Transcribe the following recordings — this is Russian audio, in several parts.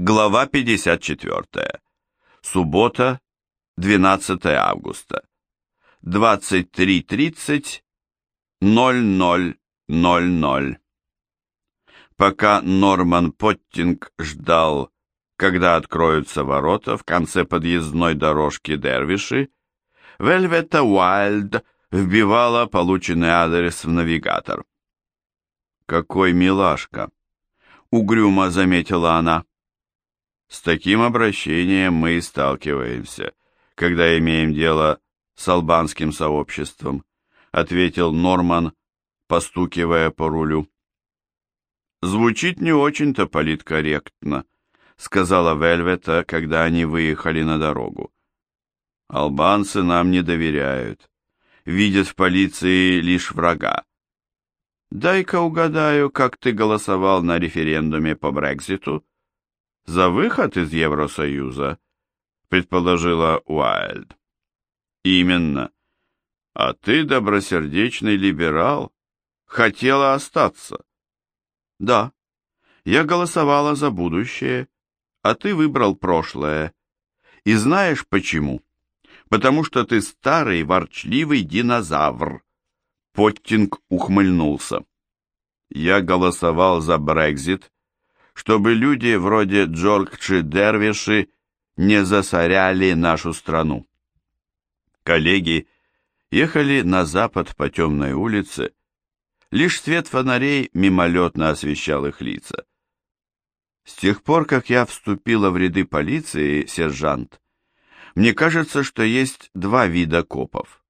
Глава 54. Суббота, 12 августа. 23.30, 00.00. Пока Норман Поттинг ждал, когда откроются ворота в конце подъездной дорожки Дервиши, Вельвета Уайльд вбивала полученный адрес в навигатор. «Какой милашка!» — угрюмо заметила она. С таким обращением мы и сталкиваемся, когда имеем дело с албанским сообществом, ответил Норман, постукивая по рулю. Звучит не очень-то политкорректно, сказала Вельвета, когда они выехали на дорогу. Албанцы нам не доверяют, видят в полиции лишь врага. Дай-ка угадаю, как ты голосовал на референдуме по Брекситу? За выход из Евросоюза, предположила Уайльд. Именно. А ты, добросердечный либерал, хотела остаться. Да, я голосовала за будущее, а ты выбрал прошлое. И знаешь почему? Потому что ты старый ворчливый динозавр. Поттинг ухмыльнулся. Я голосовал за Брекзит, чтобы люди вроде Джорджи Дервиши не засоряли нашу страну. Коллеги ехали на запад по темной улице, лишь свет фонарей мимолетно освещал их лица. С тех пор, как я вступила в ряды полиции, сержант, мне кажется, что есть два вида копов.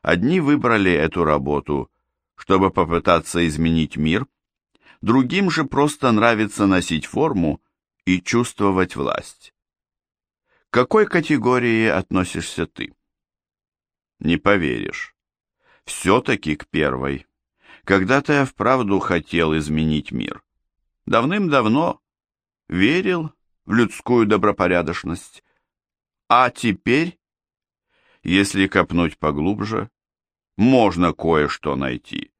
Одни выбрали эту работу, чтобы попытаться изменить мир – другим же просто нравится носить форму и чувствовать власть. К какой категории относишься ты? Не поверишь. Все-таки к первой. Когда-то я вправду хотел изменить мир. Давным-давно верил в людскую добропорядочность. А теперь, если копнуть поглубже, можно кое-что найти.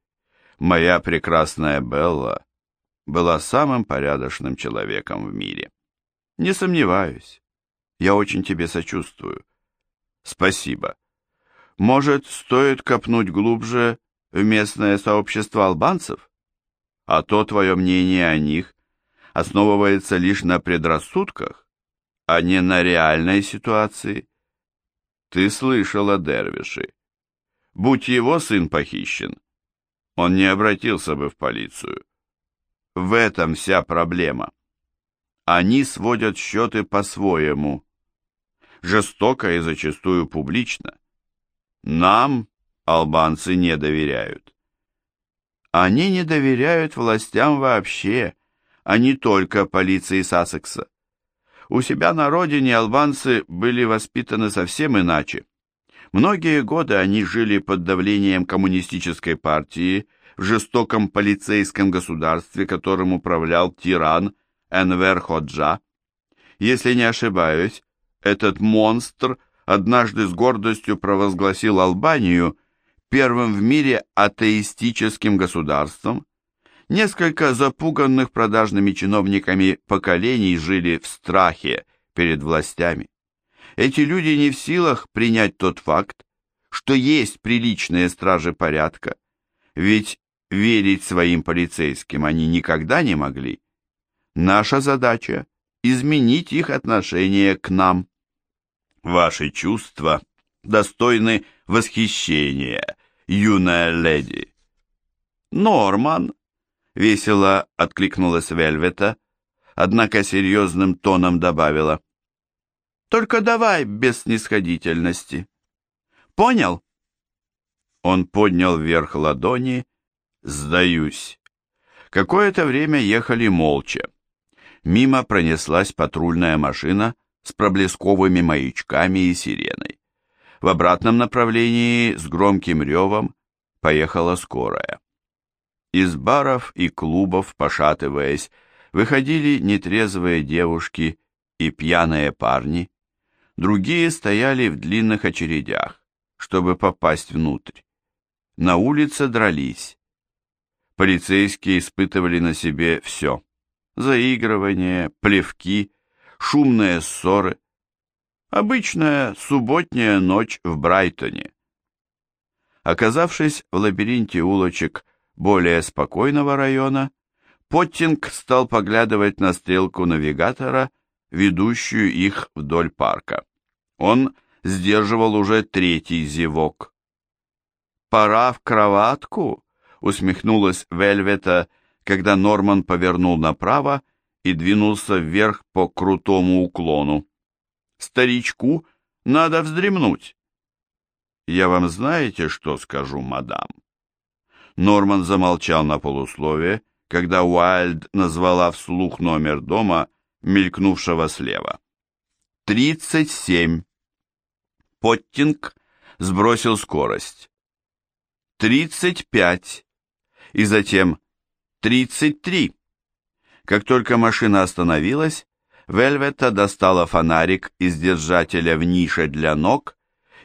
Моя прекрасная Белла была самым порядочным человеком в мире. Не сомневаюсь. Я очень тебе сочувствую. Спасибо. Может, стоит копнуть глубже в местное сообщество албанцев? А то твое мнение о них основывается лишь на предрассудках, а не на реальной ситуации. Ты слышал о Дервише. Будь его сын похищен, он не обратился бы в полицию. В этом вся проблема. Они сводят счеты по-своему, жестоко и зачастую публично. Нам албанцы не доверяют. Они не доверяют властям вообще, а не только полиции Сассекса. У себя на родине албанцы были воспитаны совсем иначе. Многие годы они жили под давлением коммунистической партии, в жестоком полицейском государстве, которым управлял тиран Энвер Ходжа. Если не ошибаюсь, этот монстр однажды с гордостью провозгласил Албанию первым в мире атеистическим государством. Несколько запуганных продажными чиновниками поколений жили в страхе перед властями. Эти люди не в силах принять тот факт, что есть приличные стражи порядка, ведь верить своим полицейским они никогда не могли. Наша задача – изменить их отношение к нам. Ваши чувства достойны восхищения, юная леди. Норман, весело откликнулась Вельвета, однако серьезным тоном добавила. Только давай без снисходительности. Понял? Он поднял вверх ладони Сдаюсь. Какое-то время ехали молча. Мимо пронеслась патрульная машина с проблесковыми маячками и сиреной. В обратном направлении с громким ревом поехала скорая. Из баров и клубов, пошатываясь, выходили нетрезвые девушки и пьяные парни. Другие стояли в длинных очередях, чтобы попасть внутрь. На улице дрались. Полицейские испытывали на себе все. заигрывание, плевки, шумные ссоры. Обычная субботняя ночь в Брайтоне. Оказавшись в лабиринте улочек более спокойного района, Поттинг стал поглядывать на стрелку навигатора, ведущую их вдоль парка. Он сдерживал уже третий зевок. «Пора в кроватку?» — усмехнулась Вельвета, когда Норман повернул направо и двинулся вверх по крутому уклону. «Старичку надо вздремнуть». «Я вам знаете, что скажу, мадам?» Норман замолчал на полусловие, когда Уайльд назвала вслух номер дома, мелькнувшего слева. «Тридцать семь». Поттинг сбросил скорость. «Тридцать пять». И затем «тридцать три». Как только машина остановилась, Вельвета достала фонарик из держателя в нише для ног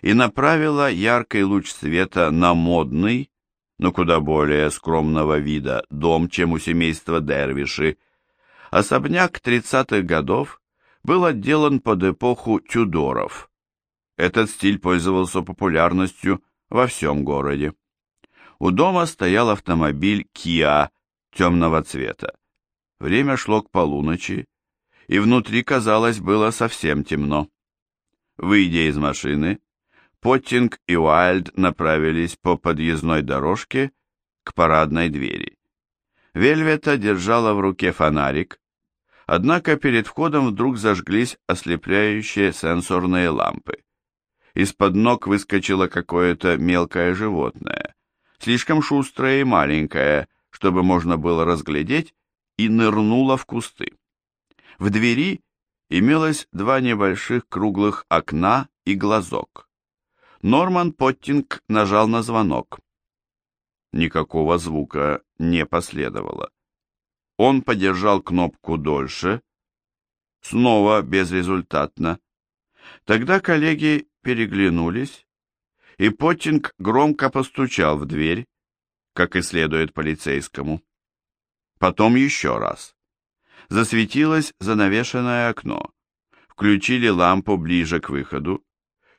и направила яркий луч света на модный, но куда более скромного вида дом, чем у семейства Дервиши. Особняк тридцатых годов был отделан под эпоху Тюдоров. Этот стиль пользовался популярностью во всем городе. У дома стоял автомобиль Kia темного цвета. Время шло к полуночи, и внутри, казалось, было совсем темно. Выйдя из машины, Поттинг и Уайльд направились по подъездной дорожке к парадной двери. Вельвета держала в руке фонарик, однако перед входом вдруг зажглись ослепляющие сенсорные лампы. Из-под ног выскочило какое-то мелкое животное, слишком шустрое и маленькое, чтобы можно было разглядеть, и нырнуло в кусты. В двери имелось два небольших круглых окна и глазок. Норман Поттинг нажал на звонок. Никакого звука не последовало. Он подержал кнопку дольше, снова безрезультатно. Тогда коллеги переглянулись, и Поттинг громко постучал в дверь, как и следует полицейскому. Потом еще раз. Засветилось занавешенное окно. Включили лампу ближе к выходу,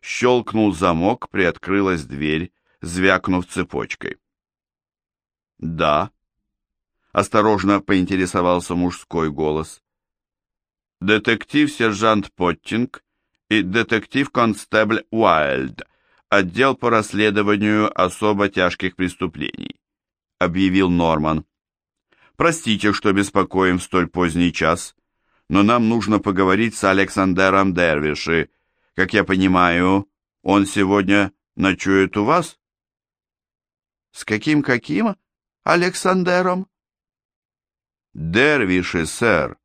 Щелкнул замок, приоткрылась дверь, звякнув цепочкой. «Да», — осторожно поинтересовался мужской голос. «Детектив-сержант Поттинг и детектив-констебль Уайльд, отдел по расследованию особо тяжких преступлений», — объявил Норман. «Простите, что беспокоим в столь поздний час, но нам нужно поговорить с Александром Дервиши, как я понимаю, он сегодня ночует у вас? С каким-каким Александером? Дервиши, сэр.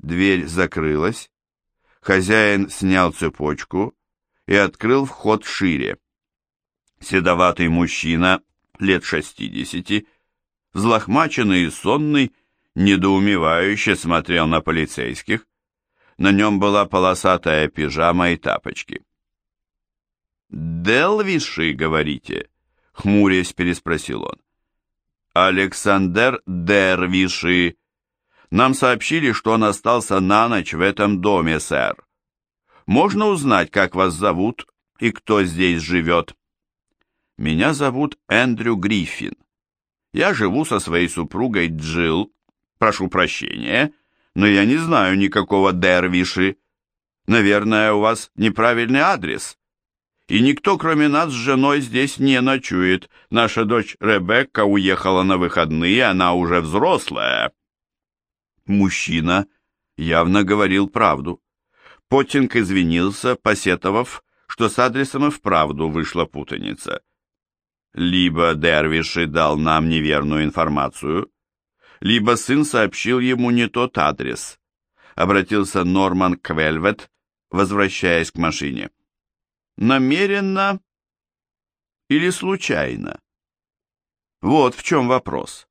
Дверь закрылась. Хозяин снял цепочку и открыл вход шире. Седоватый мужчина, лет шестидесяти, взлохмаченный и сонный, недоумевающе смотрел на полицейских, на нем была полосатая пижама и тапочки. «Делвиши, говорите?» — хмурясь переспросил он. «Александр Дервиши. Нам сообщили, что он остался на ночь в этом доме, сэр. Можно узнать, как вас зовут и кто здесь живет?» «Меня зовут Эндрю Гриффин. Я живу со своей супругой Джилл. Прошу прощения, — но я не знаю никакого Дервиши. Наверное, у вас неправильный адрес. И никто, кроме нас с женой, здесь не ночует. Наша дочь Ребекка уехала на выходные, она уже взрослая. Мужчина явно говорил правду. Поттинг извинился, посетовав, что с адресом и вправду вышла путаница. Либо Дервиши дал нам неверную информацию, либо сын сообщил ему не тот адрес. Обратился Норман к Вельвет, возвращаясь к машине. Намеренно или случайно? Вот в чем вопрос.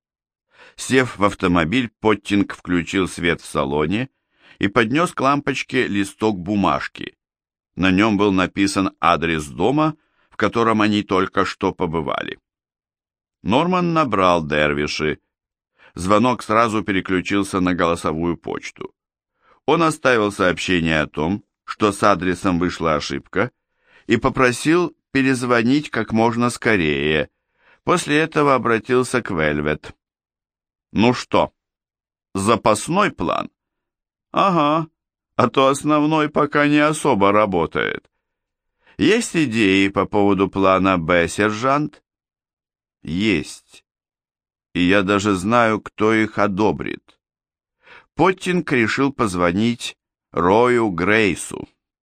Сев в автомобиль, Поттинг включил свет в салоне и поднес к лампочке листок бумажки. На нем был написан адрес дома, в котором они только что побывали. Норман набрал Дервиши, звонок сразу переключился на голосовую почту. Он оставил сообщение о том, что с адресом вышла ошибка, и попросил перезвонить как можно скорее. После этого обратился к Вельвет. «Ну что, запасной план?» «Ага, а то основной пока не особо работает. Есть идеи по поводу плана «Б», сержант?» «Есть. И я даже знаю, кто их одобрит». Поттинг решил позвонить Рою Грейсу.